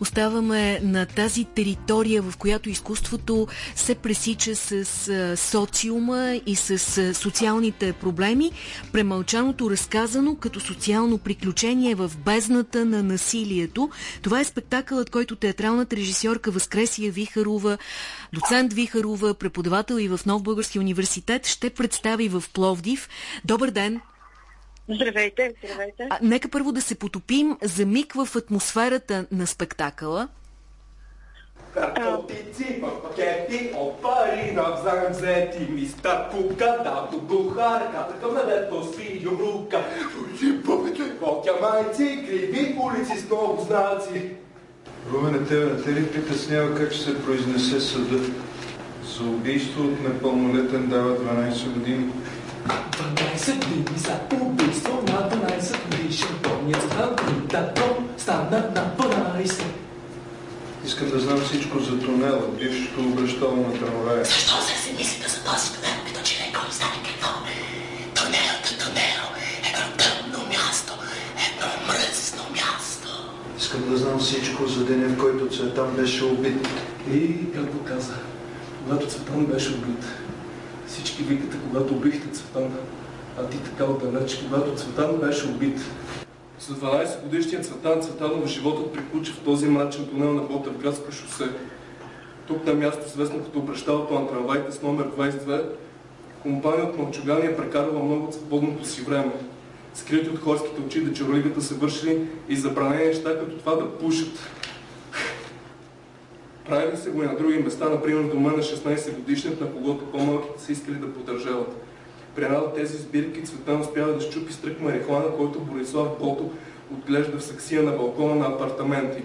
Оставаме на тази територия, в която изкуството се пресича с социума и с социалните проблеми. Премълчаното разказано като социално приключение в бездната на насилието. Това е спектакълът, който театралната режисьорка Възкресия Вихарова, доцент Вихарова, преподавател и в Нов Български университет, ще представи в Пловдив. Добър ден! Здравейте, здравейте. А, нека първо да се потопим за миг в атмосферата на спектакъла. Наркотици в пакети, опари навзаем взети, мистер Кука, дато бухарка, къмедето си юмрука, Котя майци, криви улици с много знаци. Румене, тебе не те ли притеснява как ще се произнесе съда? За убийство от непълнолетен дава 12 години. 12 дни за убийство на 12 годишен Помнят Антон стана на 12 Искам да знам всичко за тунела, бившото обращало на трамвая. Защо се си мислите за този тунел, като че не кой знае какво? Тунелът е тунел, едно тъмно място, едно мръсно място. Искам да знам всичко за деня, в който Цветан беше убит. И, както каза, когато Цветан беше убит, всички викате, когато убихте Цветан, а ти така отдалеч, когато Цветан беше убит. За 12 годишния Цветан Цветанов животът приключи в този мрачен тунел на Ботърградско шосе. Тук на място, известно като обращалото на трамвайте с номер 22, компания от Мълчугани е прекарала много от свободното си време. Скрити от хорските очи да чаролигата са вършили и забранени неща, като това да пушат. Правили се го и на други места, например дома на 16 годишният, на когото по-малките са искали да поддържават. При от тези сбирки Цветан успява да щупи стрък марихуана, който Борислав Бото отглежда в саксия на балкона на апартаменти.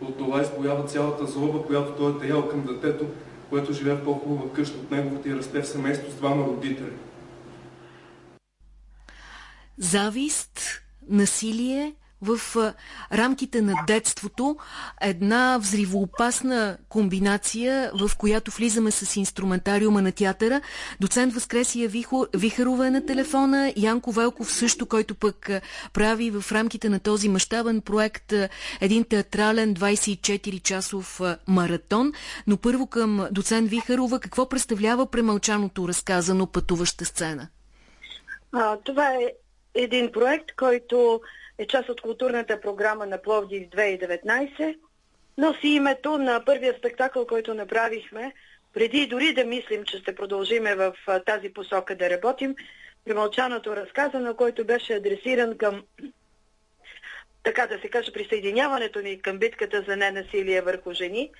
От това избоява цялата злоба, която той е таял към детето, което живее в по-хубава къща от неговата и расте в семейство с двама родители. Завист, насилие, в рамките на детството една взривоопасна комбинация, в която влизаме с инструментариума на театъра. Доцент Възкресия Вихо, Вихарова е на телефона, Янко Велков също, който пък прави в рамките на този мащабен проект един театрален 24-часов маратон. Но първо към доцент Вихарова, какво представлява премълчаното разказано пътуваща сцена? А, това е един проект, който е част от културната програма на Пловдив 2019. Носи името на първия спектакъл, който направихме, преди дори да мислим, че ще продължиме в тази посока да работим, премълчаното разказано, който беше адресиран към така да се каже, присъединяването ни към битката за ненасилие върху жени,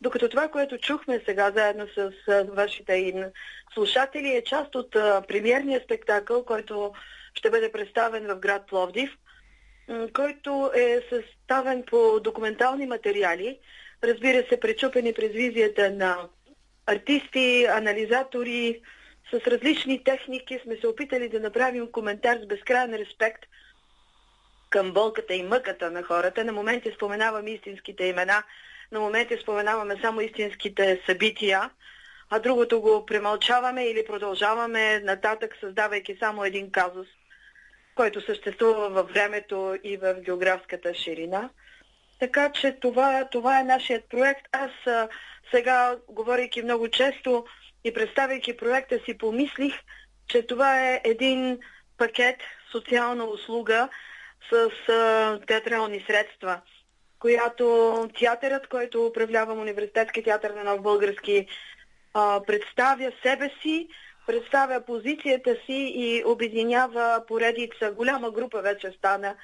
докато това, което чухме сега заедно с вашите им слушатели, е част от премиерния спектакъл, който ще бъде представен в град Пловдив – който е съставен по документални материали, разбира се, пречупени през визията на артисти, анализатори, с различни техники сме се опитали да направим коментар с безкрайен респект към болката и мъката на хората. На моменти споменаваме истинските имена, на моменти споменаваме само истинските събития, а другото го премълчаваме или продължаваме нататък, създавайки само един казус – който съществува във времето и в географската ширина. Така че това, това е нашият проект. Аз сега, говорейки много често и представяйки проекта си, помислих, че това е един пакет социална услуга с а, театрални средства, която театърът, който управлявам Университетски театър на Нов Български, а, представя себе си, представя позицията си и обединява поредица, голяма група вече стана,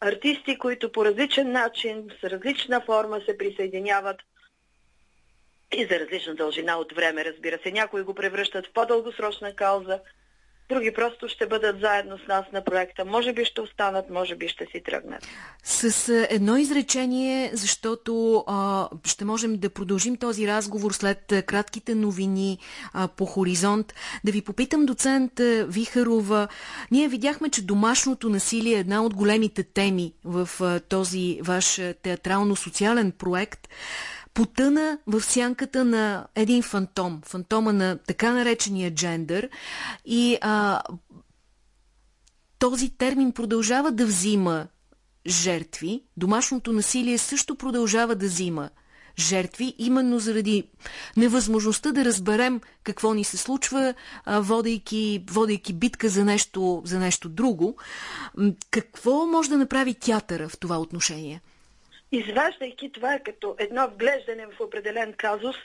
артисти, които по различен начин, с различна форма се присъединяват и за различна дължина от време, разбира се. Някои го превръщат в по-дългосрочна кауза, други просто ще бъдат заедно с нас на проекта. Може би ще останат, може би ще си тръгнат. С едно изречение, защото а, ще можем да продължим този разговор след кратките новини а, по хоризонт. Да ви попитам, доцент Вихарова, ние видяхме, че домашното насилие е една от големите теми в а, този ваш театрално-социален проект потъна в сянката на един фантом, фантома на така наречения джендър и а, този термин продължава да взима жертви. Домашното насилие също продължава да взима жертви, именно заради невъзможността да разберем какво ни се случва, водейки, водейки битка за нещо, за нещо друго. Какво може да направи театъра в това отношение? Изваждайки това като едно вглеждане в определен казус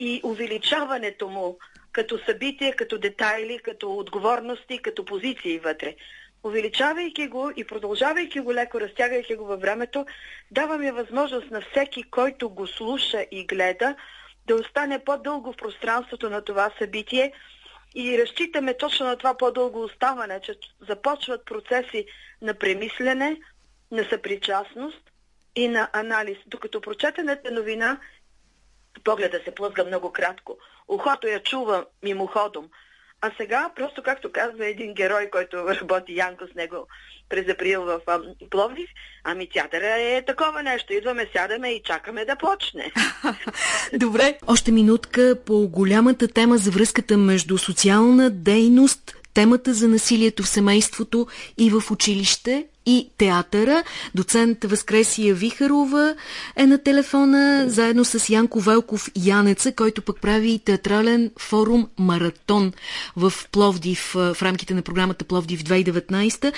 и увеличаването му като събитие, като детайли, като отговорности, като позиции вътре. Увеличавайки го и продължавайки го леко, разтягайки го във времето, даваме възможност на всеки, който го слуша и гледа, да остане по-дълго в пространството на това събитие и разчитаме точно на това по-дълго оставане, че започват процеси на премислене, на съпричастност и на анализ. Докато прочетената новина, погледа се плъзга много кратко, ухото я чува мимоходом – а сега, просто както казва един герой, който работи Янко с него през април в Пловдив, ами театъра е такова нещо. Идваме, сядаме и чакаме да почне. Добре. Още минутка по голямата тема за връзката между социална дейност, темата за насилието в семейството и в училище и театъра. Доцент Възкресия Вихарова е на телефона, заедно с Янко Велков Янеца, който пък прави театрален форум Маратон в Пловдив, в рамките на програмата Пловдив 2019.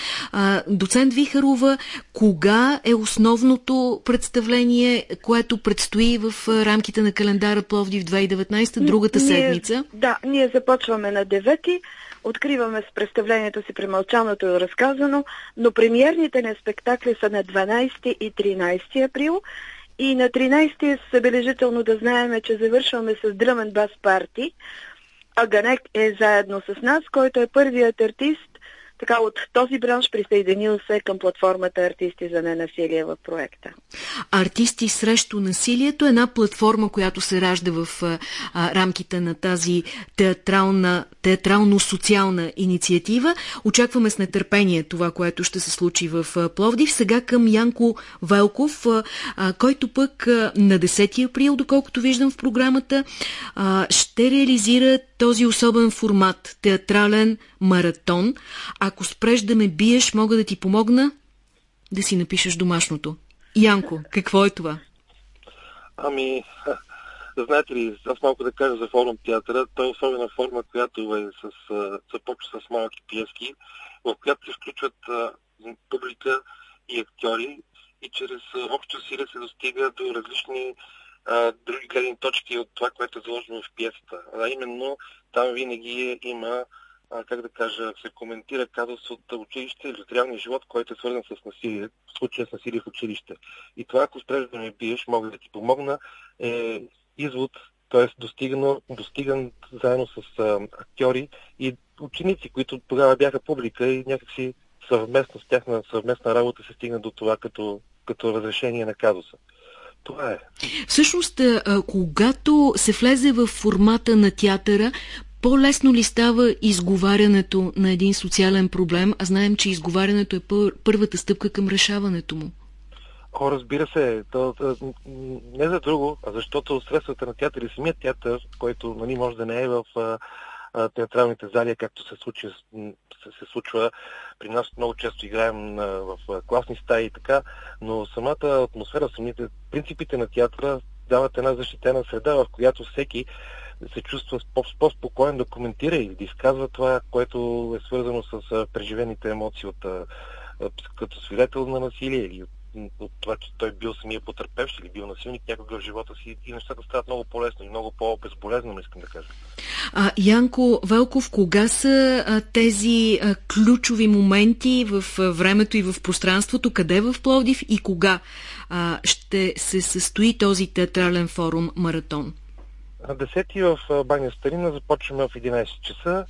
Доцент Вихарова, кога е основното представление, което предстои в рамките на календара Пловдив 2019, другата седмица? Ние, да, ние започваме на 9 Откриваме с представлението си премълчаното и разказано, но премиерните на спектакли са на 12 и 13 април. И на 13 е събележително да знаем, че завършваме с Дръмен бас парти, а Ганек е заедно с нас, който е първият артист, така от този бранш присъединил се към платформата Артисти за ненасилие в проекта. Артисти срещу насилието е една платформа, която се ражда в а, рамките на тази театрално-социална инициатива. Очакваме с нетърпение това, което ще се случи в а, Пловдив. Сега към Янко Велков, а, който пък а, на 10 април, доколкото виждам в програмата, а, ще реализира този особен формат, театрален маратон. Ако спреш да ме биеш, мога да ти помогна да си напишеш домашното. Янко, какво е това? Ами, знаете ли, аз малко да кажа за форум театъра. Той е особена форма, която е с, започва с малки пиески, в която се включват публика и актьори и чрез общо силе се достига до различни други гледни точки от това, което е заложено в пиесата. А именно там винаги има, а, как да кажа, се коментира казус от училище или от реалния живот, който е свързан с насилие, в случая с насилие в училище. И това, ако спреш да ме биеш, мога да ти помогна, е извод, т.е. достиган заедно с а, актьори и ученици, които тогава бяха публика и някакси съвместно с тяхна съвместна работа се стигна до това като, като разрешение на казуса. Това е. Всъщност, когато се влезе в формата на театъра, по-лесно ли става изговарянето на един социален проблем, а знаем, че изговарянето е пър първата стъпка към решаването му? О, разбира се. То, не за друго, а защото средствата на театър и самият театър, който нали, може да не е в театралните зали, както се, случи, се, случва при нас много често играем в класни стаи и така, но самата атмосфера, самите принципите на театъра дават една защитена среда, в която всеки се чувства по-спокоен да коментира или да изказва това, което е свързано с преживените емоции от като свидетел на насилие или от от това, че той бил самия потърпевш или бил насилник някога в живота си и нещата стават много по-лесно и много по-безболезнено, искам да кажа. А, Янко Велков, кога са а, тези а, ключови моменти в а, времето и в пространството, къде в Пловдив и кога а, ще се състои този театрален форум Маратон? На 10 в Баня Старина започваме в 11 часа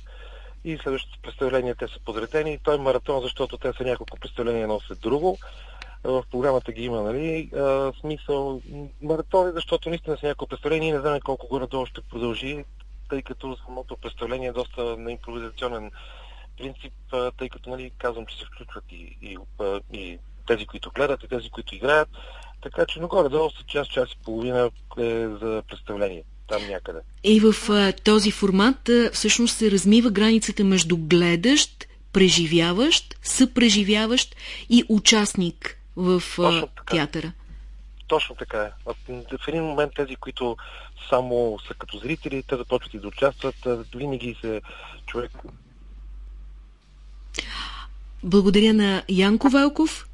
и следващото представление те са подретени. Той е маратон, защото те са няколко представления едно след друго в програмата ги има, нали? А, смисъл, маратони, защото наистина са няколко представления и не знаме колко горе-долу ще продължи, тъй като самото представление е доста на импровизационен принцип, тъй като, нали, казвам, че се включват и, и, и тези, които гледат, и тези, които играят. Така че нагоре-долу са час, час и половина е за представление там някъде. И в а, този формат а, всъщност се размива границата между гледащ, преживяващ, съпреживяващ и участник в а, театъра. Точно така е. В един момент тези, които само са като зрители, те започват и да участват. Винаги се човек... Благодаря на Янко Велков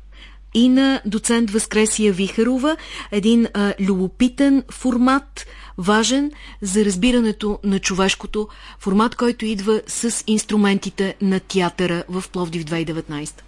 и на доцент Възкресия Вихарова. Един а, любопитен формат, важен за разбирането на човешкото. Формат, който идва с инструментите на театъра в Пловдив 2019.